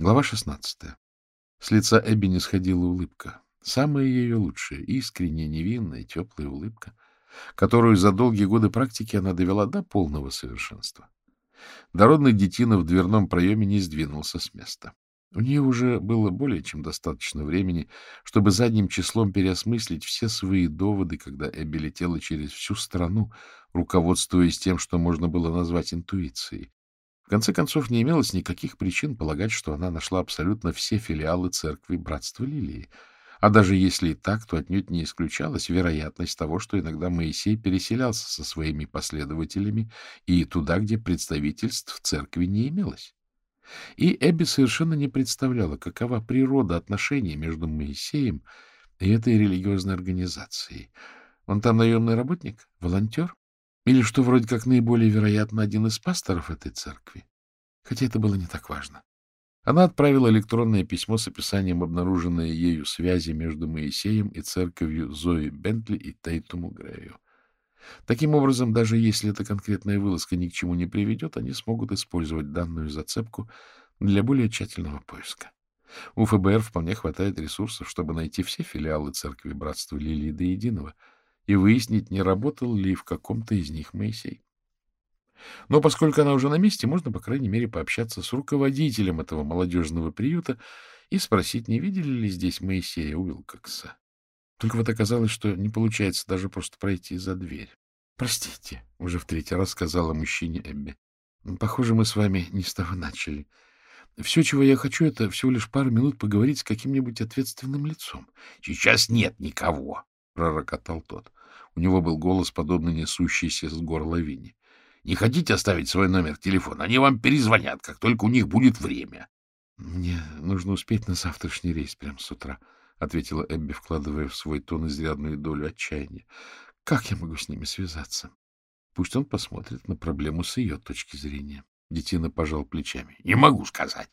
Глава 16. С лица Эбби не сходила улыбка. Самая ее лучшая, искренняя, невинная, теплая улыбка, которую за долгие годы практики она довела до полного совершенства. Дородный детина в дверном проеме не сдвинулся с места. У нее уже было более чем достаточно времени, чтобы задним числом переосмыслить все свои доводы, когда Эбби летела через всю страну, руководствуясь тем, что можно было назвать интуицией. В конце концов, не имелось никаких причин полагать, что она нашла абсолютно все филиалы церкви Братства Лилии. А даже если и так, то отнюдь не исключалась вероятность того, что иногда Моисей переселялся со своими последователями и туда, где представительств церкви не имелось. И Эбби совершенно не представляла, какова природа отношений между Моисеем и этой религиозной организацией. Он там наемный работник? Волонтер? Или, что вроде как наиболее вероятно, один из пасторов этой церкви. Хотя это было не так важно. Она отправила электронное письмо с описанием обнаруженной ею связи между Моисеем и церковью Зои Бентли и Тейтуму Грею. Таким образом, даже если эта конкретная вылазка ни к чему не приведет, они смогут использовать данную зацепку для более тщательного поиска. У ФБР вполне хватает ресурсов, чтобы найти все филиалы церкви Братства Лилии до единого — и выяснить, не работал ли в каком-то из них Моисей. Но поскольку она уже на месте, можно, по крайней мере, пообщаться с руководителем этого молодежного приюта и спросить, не видели ли здесь Моисея Уилкокса. Только вот оказалось, что не получается даже просто пройти за дверь. — Простите, — уже в третий раз сказала мужчине Эбби. — Похоже, мы с вами не с того начали. Все, чего я хочу, это всего лишь пару минут поговорить с каким-нибудь ответственным лицом. — Сейчас нет никого, — пророкотал тот. У него был голос, подобно несущийся с гор лавине. — Не хотите оставить свой номер телефона? Они вам перезвонят, как только у них будет время. — Мне нужно успеть на завтрашний рейс прямо с утра, — ответила Эбби, вкладывая в свой тон изрядную долю отчаяния. — Как я могу с ними связаться? Пусть он посмотрит на проблему с ее точки зрения. Детина пожал плечами. — Не могу сказать.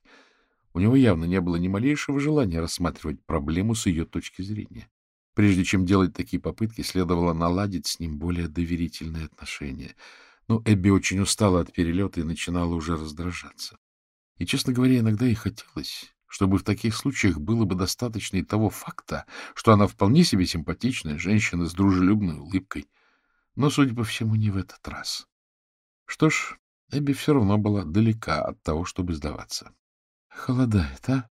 У него явно не было ни малейшего желания рассматривать проблему с ее точки зрения. Прежде чем делать такие попытки, следовало наладить с ним более доверительные отношения. Но Эбби очень устала от перелета и начинала уже раздражаться. И, честно говоря, иногда ей хотелось, чтобы в таких случаях было бы достаточно и того факта, что она вполне себе симпатичная женщина с дружелюбной улыбкой. Но, судя по всему, не в этот раз. Что ж, Эбби все равно была далека от того, чтобы сдаваться. — Холодает, а?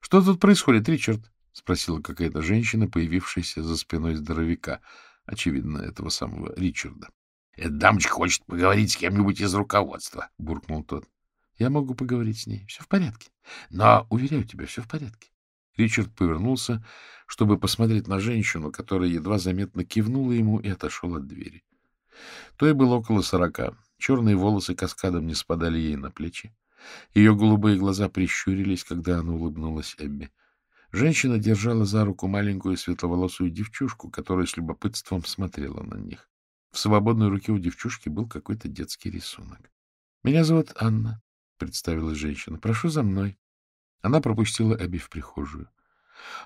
Что тут происходит, Ричард? — спросила какая-то женщина, появившаяся за спиной здоровяка, очевидно, этого самого Ричарда. — Эта дамочка хочет поговорить с кем-нибудь из руководства, — буркнул тот. — Я могу поговорить с ней. Все в порядке. Но, уверяю тебя, все в порядке. Ричард повернулся, чтобы посмотреть на женщину, которая едва заметно кивнула ему и отошел от двери. То и было около сорока. Черные волосы каскадом не спадали ей на плечи. Ее голубые глаза прищурились, когда она улыбнулась Эбби. Женщина держала за руку маленькую светловолосую девчушку, которая с любопытством смотрела на них. В свободной руке у девчушки был какой-то детский рисунок. — Меня зовут Анна, — представилась женщина. — Прошу за мной. Она пропустила Эбби в прихожую.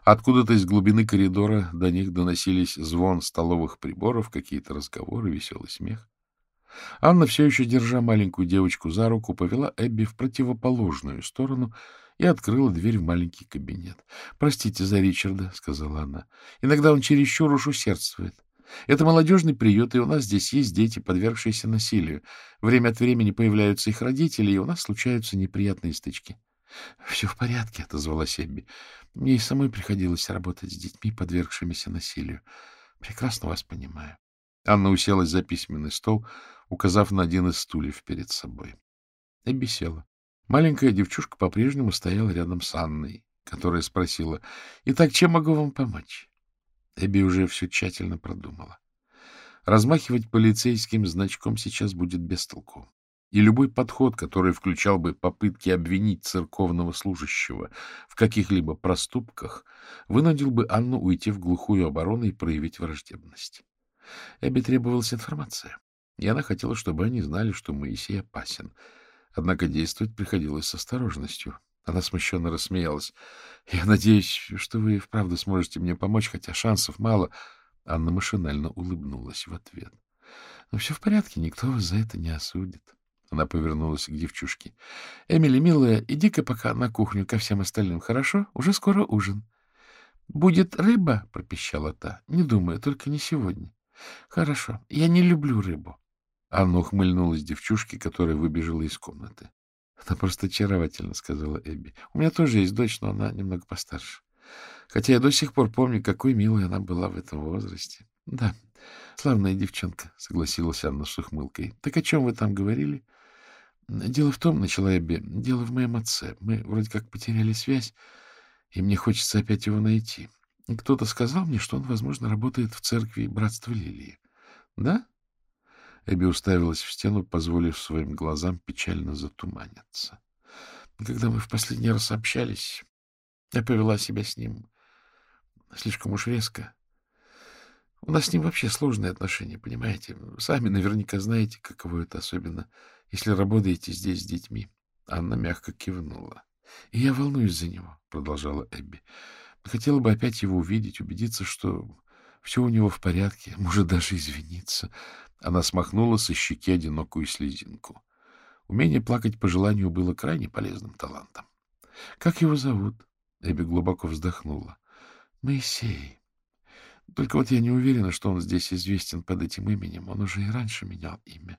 Откуда-то из глубины коридора до них доносились звон столовых приборов, какие-то разговоры, веселый смех. Анна, все еще держа маленькую девочку за руку, повела Эбби в противоположную сторону — и открыла дверь в маленький кабинет. — Простите за Ричарда, — сказала она. — Иногда он чересчур уж усердствует. Это молодежный приют, и у нас здесь есть дети, подвергшиеся насилию. Время от времени появляются их родители, и у нас случаются неприятные стычки. — Все в порядке, — отозвалась Эбби. — Мне и самой приходилось работать с детьми, подвергшимися насилию. Прекрасно вас понимаю. Анна уселась за письменный стол, указав на один из стульев перед собой. Эбби села. Маленькая девчушка по-прежнему стояла рядом с Анной, которая спросила, «Итак, чем могу вам помочь?» Эбби уже все тщательно продумала. Размахивать полицейским значком сейчас будет без толку. И любой подход, который включал бы попытки обвинить церковного служащего в каких-либо проступках, вынудил бы Анну уйти в глухую оборону и проявить враждебность. Эбби требовалась информация, и она хотела, чтобы они знали, что Моисей опасен — Однако действовать приходилось с осторожностью. Она смущенно рассмеялась. — Я надеюсь, что вы вправду сможете мне помочь, хотя шансов мало. Анна машинально улыбнулась в ответ. — Но все в порядке, никто вас за это не осудит. Она повернулась к девчушке. — Эмили, милая, иди-ка пока на кухню ко всем остальным, хорошо? Уже скоро ужин. — Будет рыба? — пропищала та. — Не думаю, только не сегодня. — Хорошо. Я не люблю рыбу. Анна ухмыльнулась девчушке, которая выбежала из комнаты. — Она просто очаровательна, — сказала Эбби. — У меня тоже есть дочь, но она немного постарше. Хотя я до сих пор помню, какой милой она была в этом возрасте. — Да, славная девчонка, — согласилась Анна с ухмылкой. — Так о чем вы там говорили? — Дело в том, — начала Эбби, — дело в моем отце. Мы вроде как потеряли связь, и мне хочется опять его найти. Кто-то сказал мне, что он, возможно, работает в церкви Братства Лилии. — Да? Эбби уставилась в стену, позволив своим глазам печально затуманиться. Когда мы в последний раз общались, я повела себя с ним слишком уж резко. У нас с ним вообще сложные отношения, понимаете? Сами наверняка знаете, каково это, особенно если работаете здесь с детьми. Анна мягко кивнула. — И я волнуюсь за него, — продолжала Эбби. — Хотела бы опять его увидеть, убедиться, что все у него в порядке, может, даже извиниться. Она смахнула со щеки одинокую слезинку. Умение плакать по желанию было крайне полезным талантом. — Как его зовут? Эбби глубоко вздохнула. — Моисей. Только вот я не уверена, что он здесь известен под этим именем. Он уже и раньше менял имя.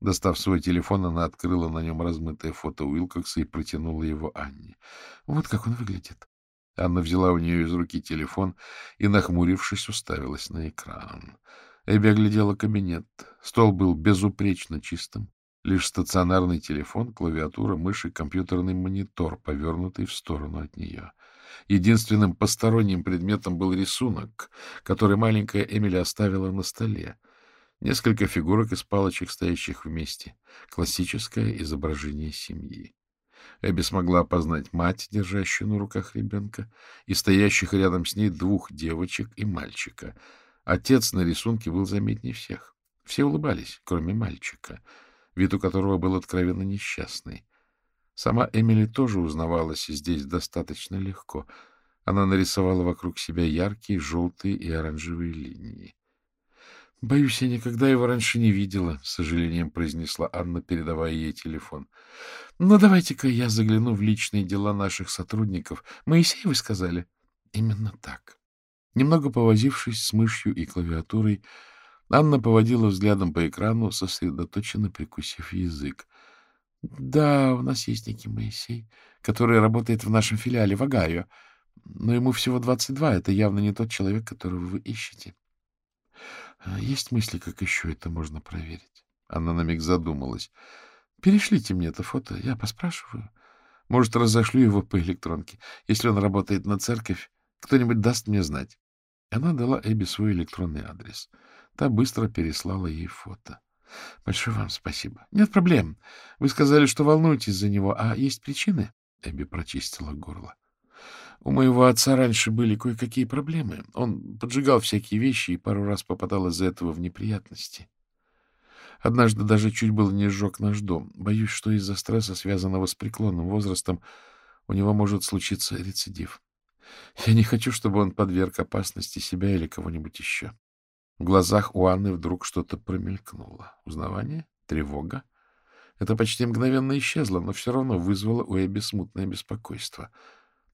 Достав свой телефон, она открыла на нем размытое фото Уилкокса и протянула его Анне. Вот как он выглядит. Анна взяла у нее из руки телефон и, нахмурившись, уставилась на экран. Эбби оглядела кабинет. Стол был безупречно чистым. Лишь стационарный телефон, клавиатура, мышь и компьютерный монитор, повернутый в сторону от нее. Единственным посторонним предметом был рисунок, который маленькая Эмили оставила на столе. Несколько фигурок из палочек, стоящих вместе. Классическое изображение семьи. Эбби смогла опознать мать, держащую на руках ребенка, и стоящих рядом с ней двух девочек и мальчика. Отец на рисунке был заметнее всех. Все улыбались, кроме мальчика — вид у которого был откровенно несчастный. Сама Эмили тоже узнавалась здесь достаточно легко. Она нарисовала вокруг себя яркие желтые и оранжевые линии. — Боюсь, я никогда его раньше не видела, — с сожалением произнесла Анна, передавая ей телефон. — Ну, давайте-ка я загляну в личные дела наших сотрудников. Моисей, вы сказали? — Именно так. Немного повозившись с мышью и клавиатурой, Анна поводила взглядом по экрану, сосредоточенно прикусив язык. — Да, у нас есть некий Моисей, который работает в нашем филиале в Огайо, но ему всего 22, это явно не тот человек, которого вы ищете. А есть мысли, как еще это можно проверить? Анна на миг задумалась. — Перешлите мне это фото, я поспрашиваю. Может, разошлю его по электронке. Если он работает на церковь, кто-нибудь даст мне знать. Она дала Эбби свой электронный адрес — Та быстро переслала ей фото. — Большое вам спасибо. — Нет проблем. Вы сказали, что волнуетесь за него. А есть причины? Эбби прочистила горло. У моего отца раньше были кое-какие проблемы. Он поджигал всякие вещи и пару раз попадал из-за этого в неприятности. Однажды даже чуть было не сжег наш дом. Боюсь, что из-за стресса, связанного с преклонным возрастом, у него может случиться рецидив. Я не хочу, чтобы он подверг опасности себя или кого-нибудь еще. В глазах у Анны вдруг что-то промелькнуло. Узнавание? Тревога? Это почти мгновенно исчезло, но все равно вызвало у Эбби смутное беспокойство.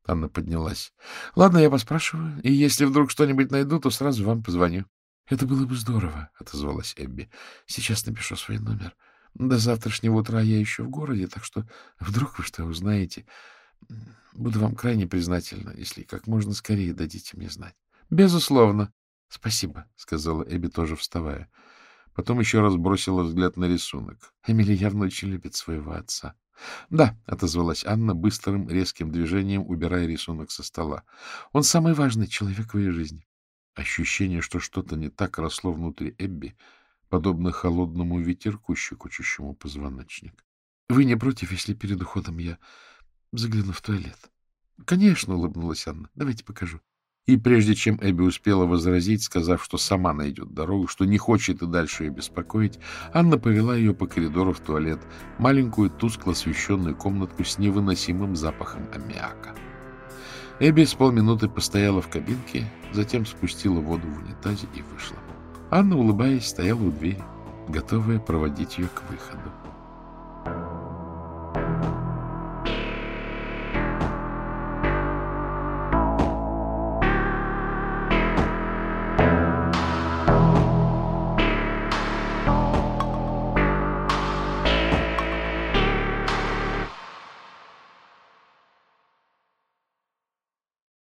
Анна поднялась. — Ладно, я поспрашиваю, и если вдруг что-нибудь найду, то сразу вам позвоню. — Это было бы здорово, — отозвалась Эбби. — Сейчас напишу свой номер. До завтрашнего утра я еще в городе, так что вдруг вы что узнаете. Буду вам крайне признательна, если как можно скорее дадите мне знать. — Безусловно, — Спасибо, — сказала Эбби, тоже вставая. Потом еще раз бросила взгляд на рисунок. Эмили явно очень любит своего отца. — Да, — отозвалась Анна быстрым, резким движением, убирая рисунок со стола. — Он самый важный человек в ее жизни. Ощущение, что что-то не так росло внутри Эбби, подобно холодному ветерку, щекочущему позвоночник. — Вы не против, если перед уходом я загляну в туалет? — Конечно, — улыбнулась Анна. — Давайте покажу. И прежде чем Эбби успела возразить, сказав, что сама найдет дорогу, что не хочет и дальше ее беспокоить, Анна повела ее по коридору в туалет, маленькую тускло освещенную комнатку с невыносимым запахом аммиака. Эбби с полминуты постояла в кабинке, затем спустила воду в унитазе и вышла. Анна, улыбаясь, стояла у двери, готовая проводить ее к выходу.